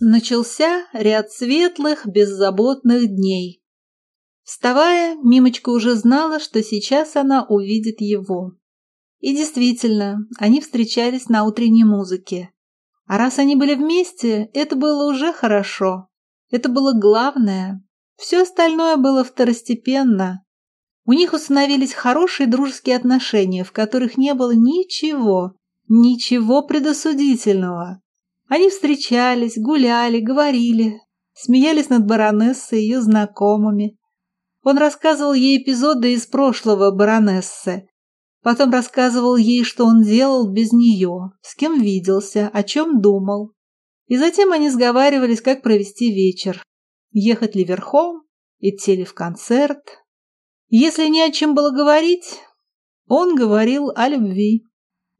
Начался ряд светлых, беззаботных дней. Вставая, Мимочка уже знала, что сейчас она увидит его. И действительно, они встречались на утренней музыке. А раз они были вместе, это было уже хорошо. Это было главное. Все остальное было второстепенно. У них установились хорошие дружеские отношения, в которых не было ничего, ничего предосудительного. Они встречались, гуляли, говорили, смеялись над баронессой и ее знакомыми. Он рассказывал ей эпизоды из прошлого баронессы. Потом рассказывал ей, что он делал без нее, с кем виделся, о чем думал. И затем они сговаривались, как провести вечер. Ехать ли верхом, идти ли в концерт. Если не о чем было говорить, он говорил о любви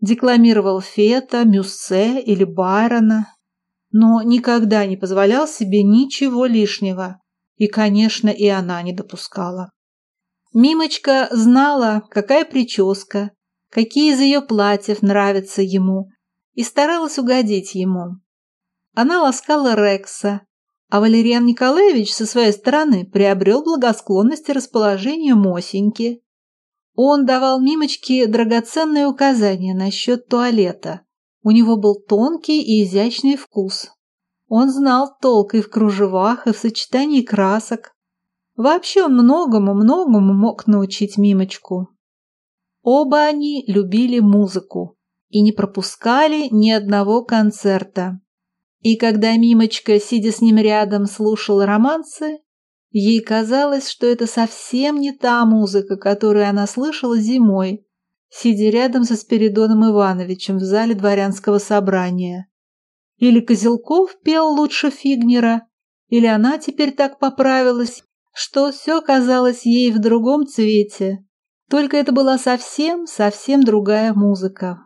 декламировал Фета, Мюссе или Байрона, но никогда не позволял себе ничего лишнего, и, конечно, и она не допускала. Мимочка знала, какая прическа, какие из ее платьев нравятся ему, и старалась угодить ему. Она ласкала Рекса, а Валериан Николаевич со своей стороны приобрел благосклонность и расположение Мосеньки, он давал Мимочке драгоценные указания насчет туалета. У него был тонкий и изящный вкус. Он знал толк и в кружевах, и в сочетании красок. Вообще он многому-многому мог научить Мимочку. Оба они любили музыку и не пропускали ни одного концерта. И когда Мимочка, сидя с ним рядом, слушала романсы, Ей казалось, что это совсем не та музыка, которую она слышала зимой, сидя рядом со Спиридоном Ивановичем в зале дворянского собрания. Или Козелков пел лучше Фигнера, или она теперь так поправилась, что все казалось ей в другом цвете. Только это была совсем-совсем другая музыка.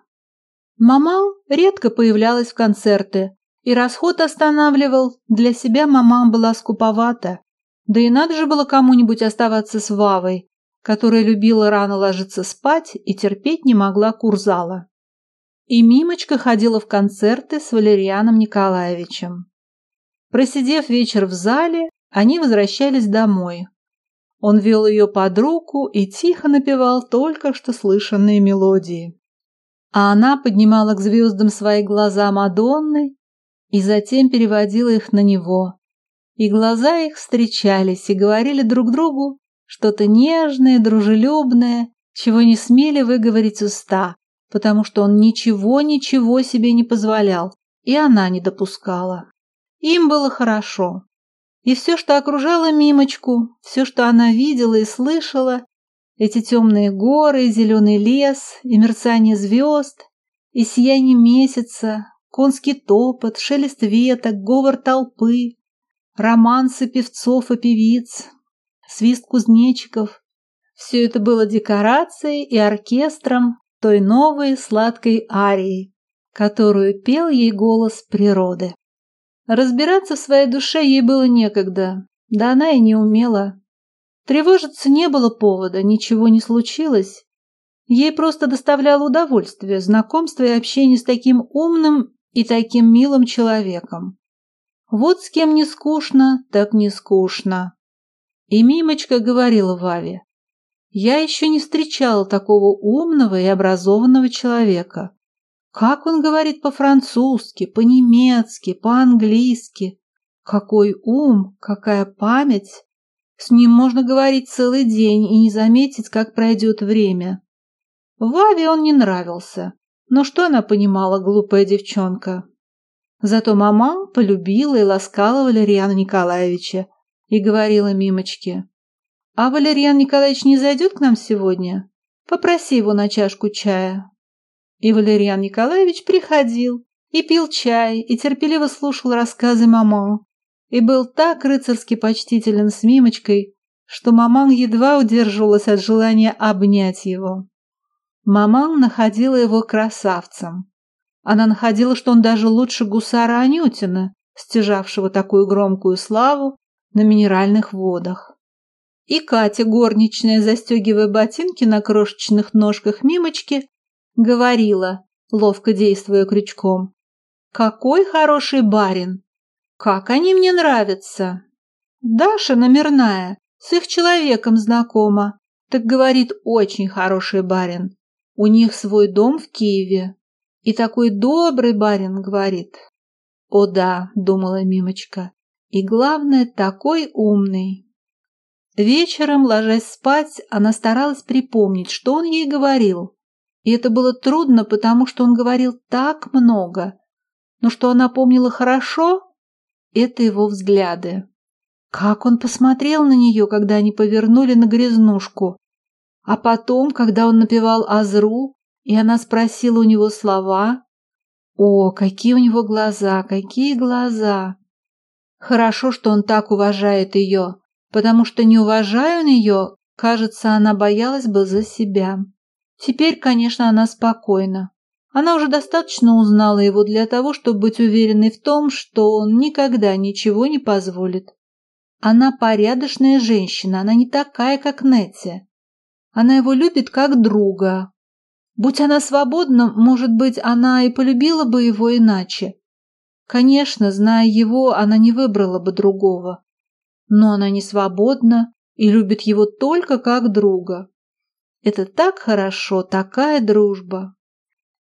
Маман редко появлялась в концерты, и расход останавливал, для себя маман была скуповата. Да и надо же было кому-нибудь оставаться с Вавой, которая любила рано ложиться спать и терпеть не могла курзала. И Мимочка ходила в концерты с Валерианом Николаевичем. Просидев вечер в зале, они возвращались домой. Он вел ее под руку и тихо напевал только что слышанные мелодии. А она поднимала к звездам свои глаза Мадонны и затем переводила их на него, и глаза их встречались и говорили друг другу что-то нежное, дружелюбное, чего не смели выговорить уста, потому что он ничего-ничего себе не позволял, и она не допускала. Им было хорошо. И все, что окружало Мимочку, все, что она видела и слышала, эти темные горы, зеленый лес, и мерцание звезд, и сияние месяца, конский топот, шелест веток, говор толпы, романсы певцов и певиц, свист кузнечиков. Все это было декорацией и оркестром той новой сладкой арии, которую пел ей голос природы. Разбираться в своей душе ей было некогда, да она и не умела. Тревожиться не было повода, ничего не случилось. Ей просто доставляло удовольствие знакомство и общение с таким умным и таким милым человеком. Вот с кем не скучно, так не скучно. И Мимочка говорила Ваве, я еще не встречала такого умного и образованного человека. Как он говорит по-французски, по-немецки, по-английски. Какой ум, какая память. С ним можно говорить целый день и не заметить, как пройдет время. Ваве он не нравился. Но что она понимала, глупая девчонка? Зато мама полюбила и ласкала Валерьяна Николаевича и говорила Мимочке, «А Валерьян Николаевич не зайдет к нам сегодня? Попроси его на чашку чая». И Валерьян Николаевич приходил и пил чай, и терпеливо слушал рассказы мама, и был так рыцарски почтителен с Мимочкой, что маман едва удерживалась от желания обнять его. Маман находила его красавцем, она находила, что он даже лучше гусара Анютина, стяжавшего такую громкую славу на минеральных водах. И Катя, горничная, застегивая ботинки на крошечных ножках Мимочки, говорила, ловко действуя крючком, «Какой хороший барин! Как они мне нравятся. Даша номерная, с их человеком знакома. Так говорит, очень хороший барин. У них свой дом в Киеве. И такой добрый барин, говорит. О да, думала Мимочка. И главное, такой умный. Вечером, ложась спать, она старалась припомнить, что он ей говорил. И это было трудно, потому что он говорил так много. Но что она помнила хорошо, это его взгляды. Как он посмотрел на нее, когда они повернули на грязнушку. А потом, когда он напевал Азру, и она спросила у него слова. О, какие у него глаза, какие глаза! Хорошо, что он так уважает ее, потому что, не уважая он ее, кажется, она боялась бы за себя. Теперь, конечно, она спокойна. Она уже достаточно узнала его для того, чтобы быть уверенной в том, что он никогда ничего не позволит. Она порядочная женщина, она не такая, как Нетти. Она его любит как друга. Будь она свободна, может быть, она и полюбила бы его иначе. Конечно, зная его, она не выбрала бы другого. Но она не свободна и любит его только как друга. Это так хорошо, такая дружба.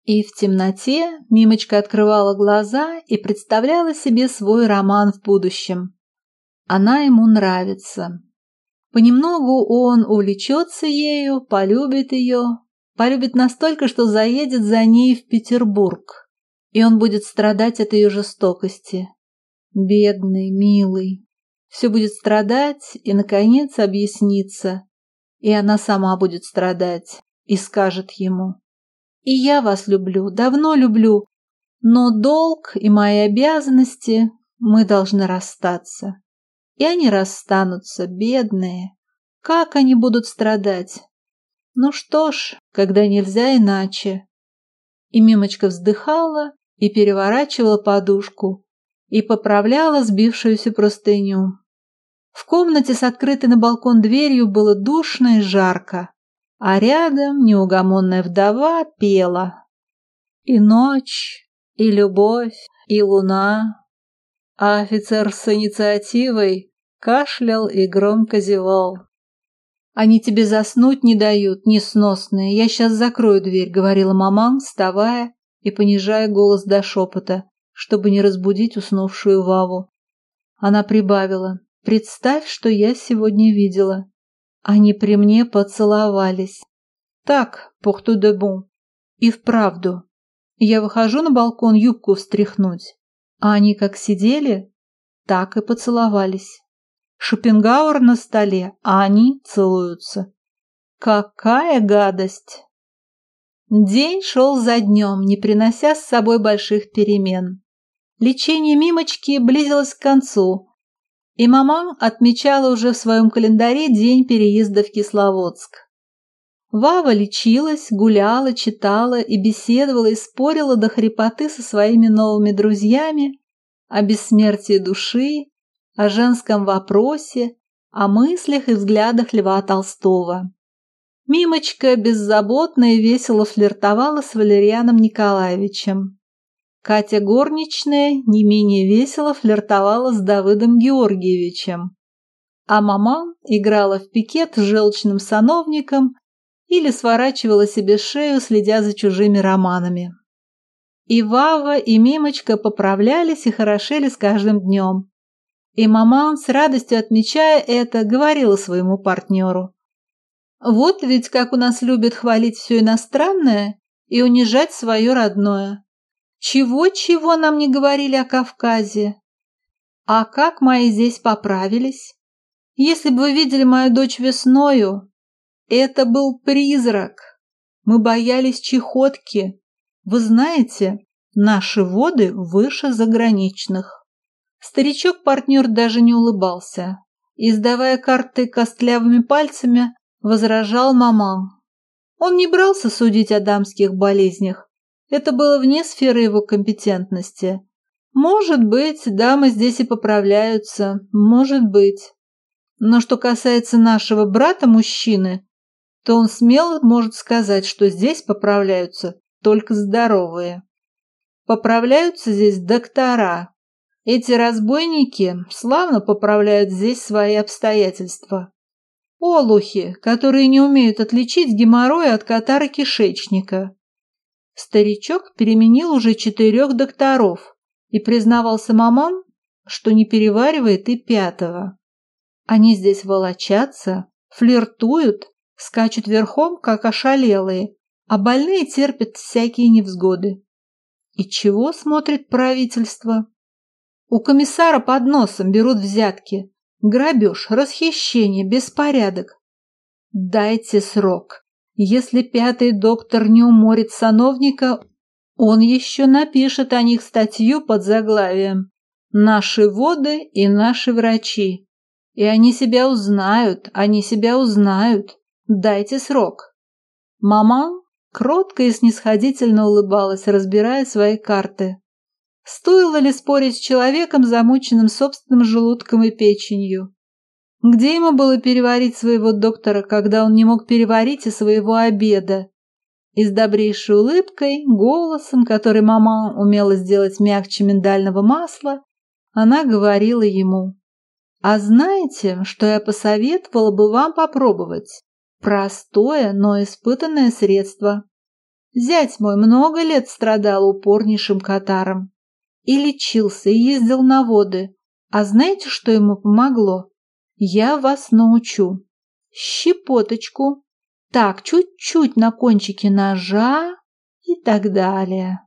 И в темноте Мимочка открывала глаза и представляла себе свой роман в будущем. Она ему нравится. Понемногу он увлечется ею, полюбит ее, полюбит настолько, что заедет за ней в Петербург, и он будет страдать от ее жестокости. Бедный, милый. Все будет страдать и, наконец, объяснится, и она сама будет страдать и скажет ему. «И я вас люблю, давно люблю, но долг и мои обязанности, мы должны расстаться». И они расстанутся, бедные. Как они будут страдать? Ну что ж, когда нельзя иначе. И Мимочка вздыхала и переворачивала подушку и поправляла сбившуюся простыню. В комнате с открытой на балкон дверью было душно и жарко, а рядом неугомонная вдова пела. И ночь, и любовь, и луна. А офицер с инициативой кашлял и громко зевал. «Они тебе заснуть не дают, несносные. Я сейчас закрою дверь», — говорила маман, вставая и понижая голос до шепота, чтобы не разбудить уснувшую Ваву. Она прибавила. Представь, что я сегодня видела. Они при мне поцеловались. Так, пухту де бон. И вправду. Я выхожу на балкон юбку встряхнуть. А они как сидели, так и поцеловались. Шопенгауэр на столе, а они целуются. Какая гадость! День шел за днем, не принося с собой больших перемен. Лечение Мимочки близилось к концу, и мама отмечала уже в своем календаре день переезда в Кисловодск. Вава лечилась, гуляла, читала и беседовала и спорила до хрипоты со своими новыми друзьями о бессмертии души, о женском вопросе, о мыслях и взглядах Льва Толстого. Мимочка беззаботно и весело флиртовала с Валерианом Николаевичем. Катя Горничная не менее весело флиртовала с Давыдом Георгиевичем, а мама играла в пикет с желчным сановником или сворачивала себе шею, следя за чужими романами. И Вава, и Мимочка поправлялись и хорошели с каждым днем. И мама, с радостью отмечая это, говорила своему партнеру. «Вот ведь как у нас любят хвалить все иностранное и унижать свое родное. Чего-чего нам не говорили о Кавказе? А как мои здесь поправились? Если бы вы видели мою дочь весною, это был призрак. Мы боялись чехотки. Вы знаете, наши воды выше заграничных. Старичок-партнер даже не улыбался. Издавая карты костлявыми пальцами, возражал маман. Он не брался судить о дамских болезнях, это было вне сферы его компетентности. Может быть, дамы здесь и поправляются, может быть. Но что касается нашего брата-мужчины, то он смело может сказать, что здесь поправляются только здоровые. Поправляются здесь доктора. Эти разбойники славно поправляют здесь свои обстоятельства. Олухи, которые не умеют отличить геморрой от катара кишечника. Старичок переменил уже четырех докторов и признавался мамам, что не переваривает и пятого. Они здесь волочатся, флиртуют, скачут верхом, как ошалелые, а больные терпят всякие невзгоды. И чего смотрит правительство? У комиссара под носом берут взятки. Грабеж, расхищение, беспорядок. Дайте срок. Если пятый доктор не уморит сановника, он еще напишет о них статью под заглавием «Наши воды и наши врачи». И они себя узнают, они себя узнают. Дайте срок. Мама кротко и снисходительно улыбалась, разбирая свои карты. Стоило ли спорить с человеком, замученным собственным желудком и печенью? Где ему было переварить своего доктора, когда он не мог переварить и своего обеда? И с добрейшей улыбкой, голосом, который мама умела сделать мягче миндального масла, она говорила ему. «А знаете, что я посоветовала бы вам попробовать? Простое, но испытанное средство. Зять мой много лет страдал упорнейшим катаром. И лечился, и ездил на воды. А знаете, что ему помогло? Я вас научу. Щепоточку. Так, чуть-чуть на кончике ножа и так далее.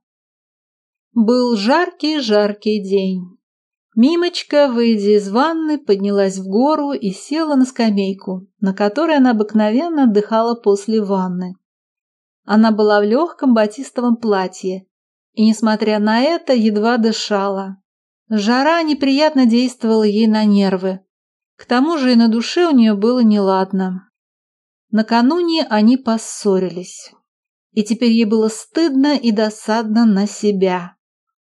Был жаркий-жаркий день. Мимочка, выйдя из ванны, поднялась в гору и села на скамейку, на которой она обыкновенно отдыхала после ванны. Она была в легком батистовом платье и, несмотря на это, едва дышала. Жара неприятно действовала ей на нервы. К тому же и на душе у нее было неладно. Накануне они поссорились, и теперь ей было стыдно и досадно на себя.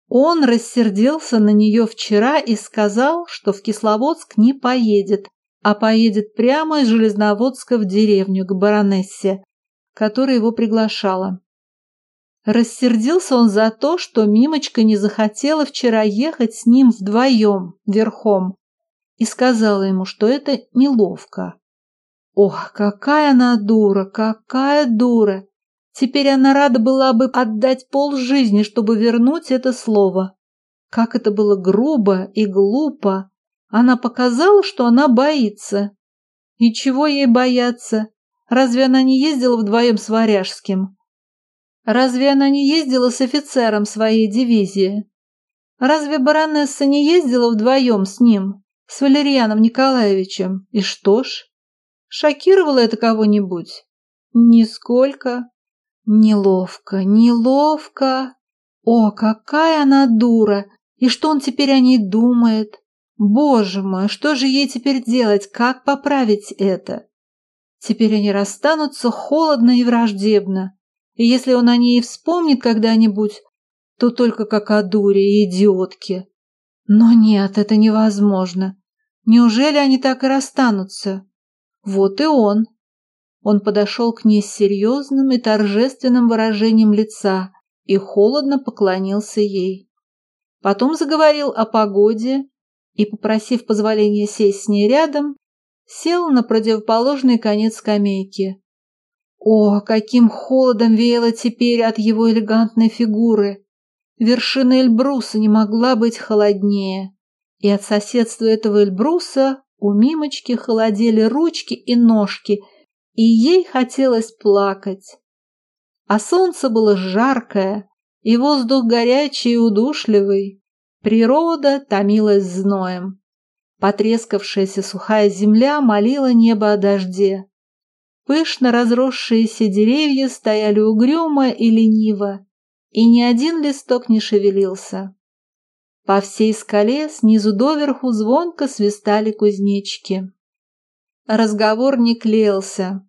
Он рассердился на нее вчера и сказал, что в Кисловодск не поедет, а поедет прямо из Железноводска в деревню к баронессе, которая его приглашала. Рассердился он за то, что Мимочка не захотела вчера ехать с ним вдвоем, верхом, и сказала ему, что это неловко. Ох, какая она дура, какая дура! Теперь она рада была бы отдать полжизни, чтобы вернуть это слово. Как это было грубо и глупо. Она показала, что она боится. И чего ей бояться? Разве она не ездила вдвоем с Варяжским? Разве она не ездила с офицером своей дивизии? Разве баронесса не ездила вдвоем с ним, с Валерьяном Николаевичем? И что ж? Шокировало это кого-нибудь? Нисколько. Неловко, неловко. О, какая она дура! И что он теперь о ней думает? Боже мой, что же ей теперь делать? Как поправить это? Теперь они расстанутся холодно и враждебно. И если он о ней вспомнит когда-нибудь, то только как о дуре и идиотке. Но нет, это невозможно. Неужели они так и расстанутся? Вот и он, он подошел к ней с серьезным и торжественным выражением лица и холодно поклонился ей. Потом заговорил о погоде и, попросив позволения сесть с ней рядом, сел на противоположный конец скамейки. О, каким холодом веяло теперь от его элегантной фигуры! Вершина Эльбруса не могла быть холоднее, и от соседства этого Эльбруса у Мимочки холодели ручки и ножки – и ей хотелось плакать. А солнце было жаркое, и воздух горячий и удушливый. Природа томилась зноем. Потрескавшаяся сухая земля молила небо о дожде. Пышно разросшиеся деревья стояли угрюмо и лениво, и ни один листок не шевелился. По всей скале снизу доверху звонко свистали кузнечики. Разговор не клеился.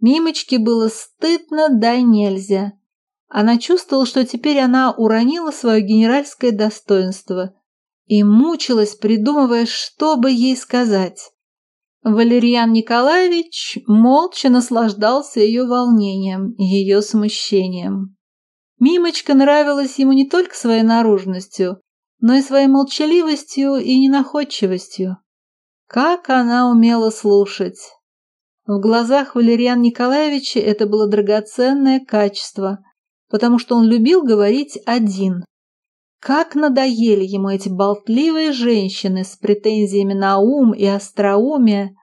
Мимочке было стыдно, да нельзя. Она чувствовала, что теперь она уронила свое генеральское достоинство и мучилась, придумывая, что бы ей сказать. Валерьян Николаевич молча наслаждался ее волнением, ее смущением. Мимочка нравилась ему не только своей наружностью, но и своей молчаливостью и ненаходчивостью. Как она умела слушать! В глазах Валериана Николаевича это было драгоценное качество, потому что он любил говорить один. Как надоели ему эти болтливые женщины с претензиями на ум и остроумие,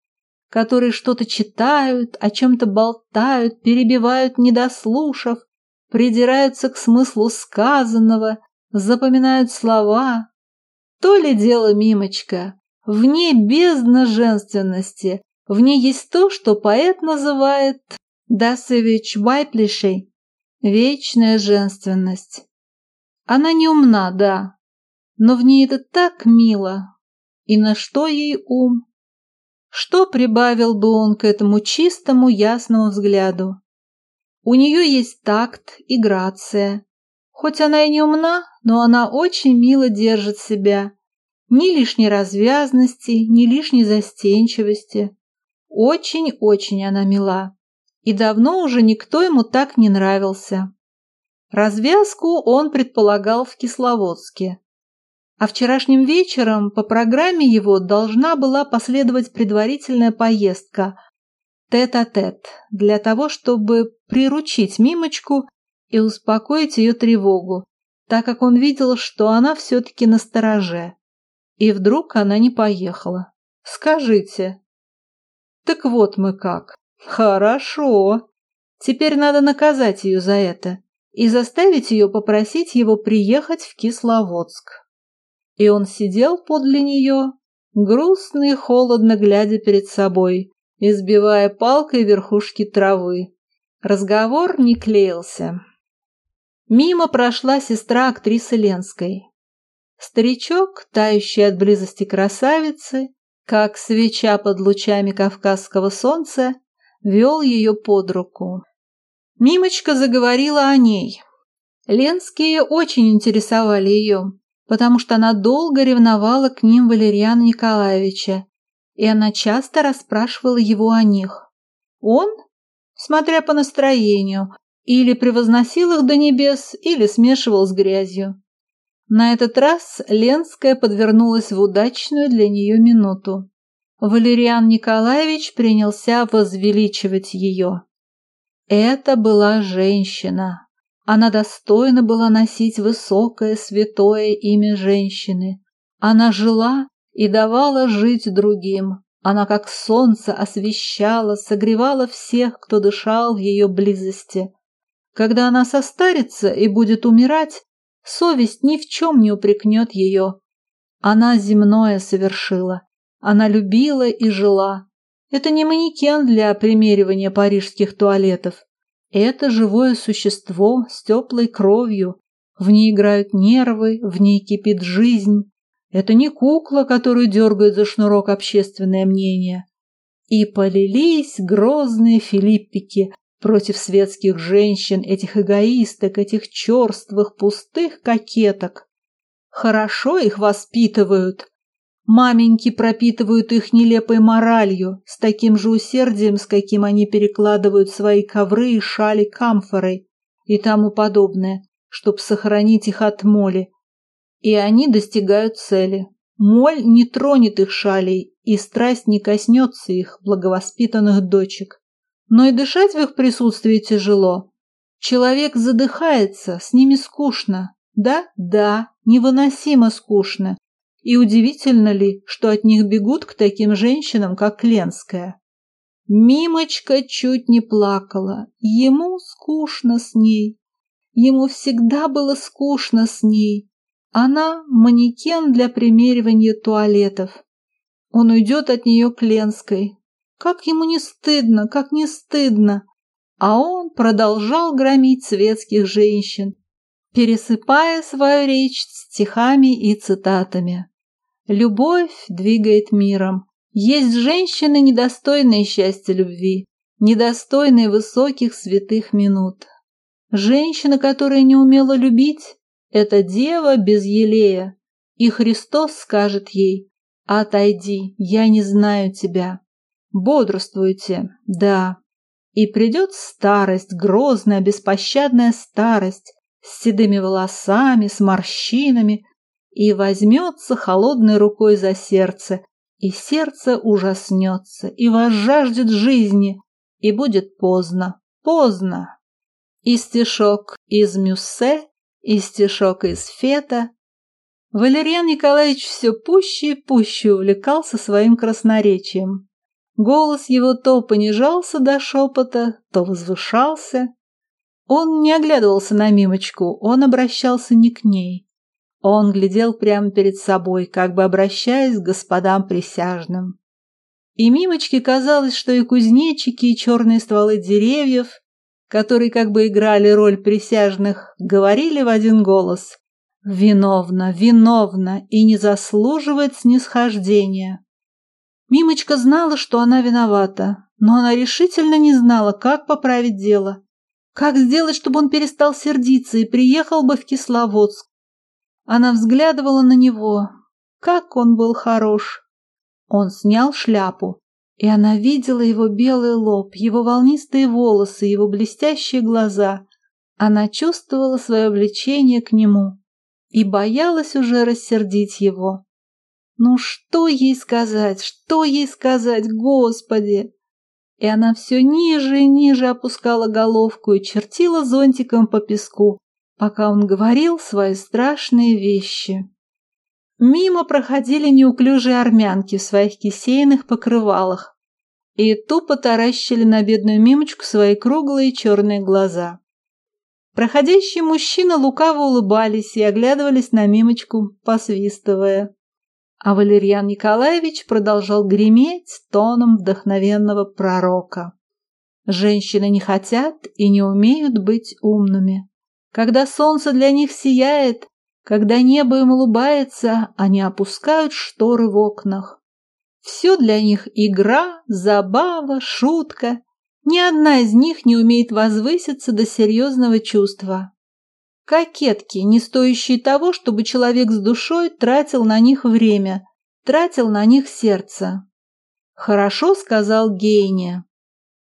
которые что-то читают, о чем-то болтают, перебивают, недослушав, придираются к смыслу сказанного, запоминают слова. То ли дело Мимочка, в ней бездна женственности, в ней есть то, что поэт называет «дасевич вайплишей» – вечная женственность. Она не умна, да, но в ней это так мило. И на что ей ум? Что прибавил бы он к этому чистому, ясному взгляду? У нее есть такт и грация. Хоть она и не умна, но она очень мило держит себя. Ни лишней развязности, ни лишней застенчивости. Очень-очень она мила. И давно уже никто ему так не нравился. Развязку он предполагал в Кисловодске. А вчерашним вечером по программе его должна была последовать предварительная поездка тет-а-тет -тет, для того, чтобы приручить Мимочку и успокоить ее тревогу, так как он видел, что она все-таки на стороже. И вдруг она не поехала. Скажите. Так вот мы как. Хорошо. Теперь надо наказать ее за это и заставить ее попросить его приехать в Кисловодск. И он сидел подле нее, грустно и холодно глядя перед собой, избивая палкой верхушки травы. Разговор не клеился. Мимо прошла сестра актрисы Ленской. Старичок, тающий от близости красавицы, как свеча под лучами кавказского солнца, вел ее под руку. Мимочка заговорила о ней. Ленские очень интересовали ее, потому что она долго ревновала к ним Валериана Николаевича, и она часто расспрашивала его о них. Он, смотря по настроению, или превозносил их до небес, или смешивал с грязью. На этот раз Ленская подвернулась в удачную для нее минуту. Валериан Николаевич принялся возвеличивать ее. Это была женщина. Она достойна была носить высокое святое имя женщины. Она жила и давала жить другим. Она как солнце освещала, согревала всех, кто дышал в ее близости. Когда она состарится и будет умирать, совесть ни в чем не упрекнет ее. Она земное совершила. Она любила и жила. Это не манекен для примеривания парижских туалетов. Это живое существо с теплой кровью. В ней играют нервы, в ней кипит жизнь. Это не кукла, которую дергает за шнурок общественное мнение. И полились грозные филиппики против светских женщин, этих эгоисток, этих черствых, пустых кокеток. Хорошо их воспитывают, Маменьки пропитывают их нелепой моралью, с таким же усердием, с каким они перекладывают свои ковры и шали камфорой и тому подобное, чтобы сохранить их от моли. И они достигают цели. Моль не тронет их шалей, и страсть не коснется их, благовоспитанных дочек. Но и дышать в их присутствии тяжело. Человек задыхается, с ними скучно. Да, да, невыносимо скучно. И удивительно ли, что от них бегут к таким женщинам, как Ленская? Мимочка чуть не плакала. Ему скучно с ней. Ему всегда было скучно с ней. Она – манекен для примеривания туалетов. Он уйдет от нее к Ленской. Как ему не стыдно, как не стыдно. А он продолжал громить светских женщин, пересыпая свою речь стихами и цитатами. Любовь двигает миром. Есть женщины, недостойные счастья любви, недостойные высоких святых минут. Женщина, которая не умела любить, это дева без елея, и Христос скажет ей «Отойди, я не знаю тебя». Бодрствуйте, да. И придет старость, грозная, беспощадная старость, с седыми волосами, с морщинами, и возьмется холодной рукой за сердце, и сердце ужаснется, и возжаждет жизни, и будет поздно, поздно. И стишок из Мюссе, и стишок из Фета. Валерьян Николаевич все пуще и пуще увлекался своим красноречием. Голос его то понижался до шепота, то возвышался. Он не оглядывался на Мимочку, он обращался не к ней. Он глядел прямо перед собой, как бы обращаясь к господам присяжным. И Мимочке казалось, что и кузнечики, и черные стволы деревьев, которые как бы играли роль присяжных, говорили в один голос «Виновна, виновна и не заслуживает снисхождения». Мимочка знала, что она виновата, но она решительно не знала, как поправить дело. Как сделать, чтобы он перестал сердиться и приехал бы в Кисловодск? Она взглядывала на него. Как он был хорош! Он снял шляпу, и она видела его белый лоб, его волнистые волосы, его блестящие глаза. Она чувствовала свое влечение к нему и боялась уже рассердить его. Ну что ей сказать, что ей сказать, Господи? И она все ниже и ниже опускала головку и чертила зонтиком по песку, пока он говорил свои страшные вещи. Мимо проходили неуклюжие армянки в своих кисейных покрывалах и тупо таращили на бедную Мимочку свои круглые черные глаза. Проходящие мужчины лукаво улыбались и оглядывались на Мимочку, посвистывая. А Валерьян Николаевич продолжал греметь тоном вдохновенного пророка. Женщины не хотят и не умеют быть умными. Когда солнце для них сияет, когда небо им улыбается, они опускают шторы в окнах. Все для них игра, забава, шутка. Ни одна из них не умеет возвыситься до серьезного чувства. Кокетки, не стоящие того, чтобы человек с душой тратил на них время, тратил на них сердце. Хорошо сказал Гейне.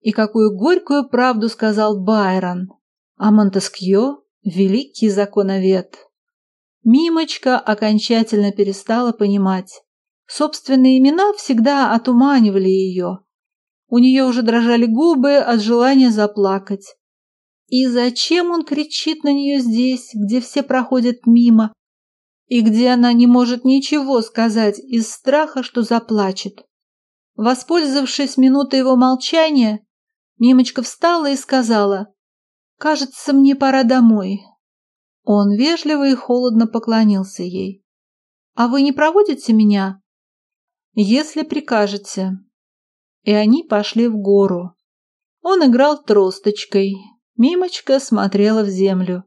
И какую горькую правду сказал Байрон. А Монтескьё – великий законовед. Мимочка окончательно перестала понимать. Собственные имена всегда отуманивали ее. У нее уже дрожали губы от желания заплакать. И зачем он кричит на нее здесь, где все проходят мимо, и где она не может ничего сказать из страха, что заплачет? Воспользовавшись минутой его молчания, Мимочка встала и сказала, «Кажется, мне пора домой». Он вежливо и холодно поклонился ей. «А вы не проводите меня?» «Если прикажете». И они пошли в гору. Он играл тросточкой, Мимочка смотрела в землю.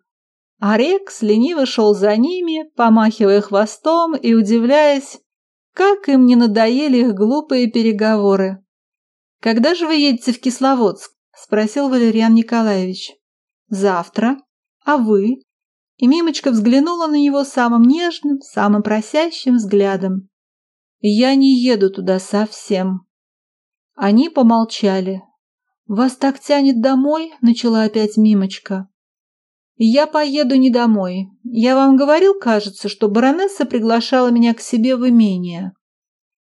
А Рекс лениво шел за ними, помахивая хвостом и удивляясь, как им не надоели их глупые переговоры. «Когда же вы едете в Кисловодск?» – спросил Валерьян Николаевич. «Завтра. А вы?» И Мимочка взглянула на него самым нежным, самым просящим взглядом. «Я не еду туда совсем». Они помолчали. «Вас так тянет домой?» – начала опять Мимочка. «Я поеду не домой. Я вам говорил, кажется, что баронесса приглашала меня к себе в имение.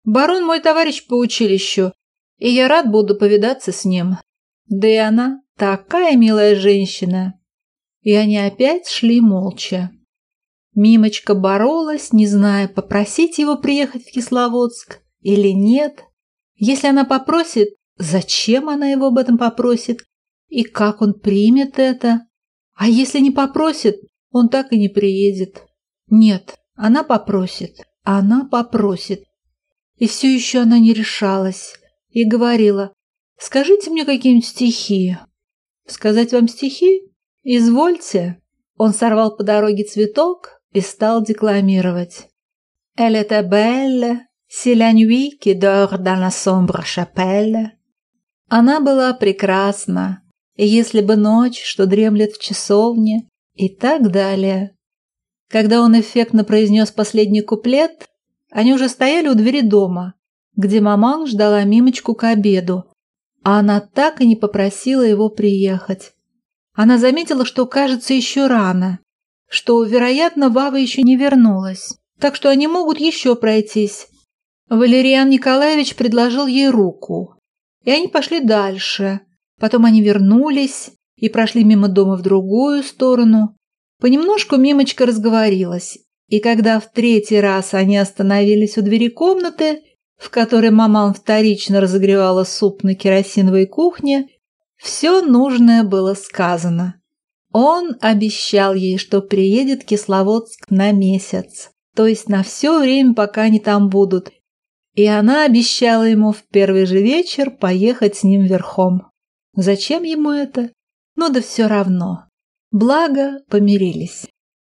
Барон мой товарищ по училищу, и я рад буду повидаться с ним. Да и она такая милая женщина». И они опять шли молча. Мимочка боролась, не зная, попросить его приехать в Кисловодск или нет. Если она попросит, Зачем она его об этом попросит? И как он примет это? А если не попросит, он так и не приедет. Нет, она попросит, она попросит. И все еще она не решалась и говорила, скажите мне какие-нибудь стихи. Сказать вам стихи? Извольте. Он сорвал по дороге цветок и стал декламировать. Elle était belle, c'est la nuit qui dort dans la sombre chapelle. Она была прекрасна, и если бы ночь, что дремлет в часовне, и так далее. Когда он эффектно произнес последний куплет, они уже стояли у двери дома, где маман ждала Мимочку к обеду, а она так и не попросила его приехать. Она заметила, что кажется еще рано, что, вероятно, Вава еще не вернулась, так что они могут еще пройтись. Валериан Николаевич предложил ей руку, и они пошли дальше. Потом они вернулись и прошли мимо дома в другую сторону. Понемножку Мимочка разговорилась, и когда в третий раз они остановились у двери комнаты, в которой маман вторично разогревала суп на керосиновой кухне, все нужное было сказано. Он обещал ей, что приедет Кисловодск на месяц, то есть на все время, пока они там будут, и она обещала ему в первый же вечер поехать с ним верхом. Зачем ему это? Ну да все равно. Благо, помирились.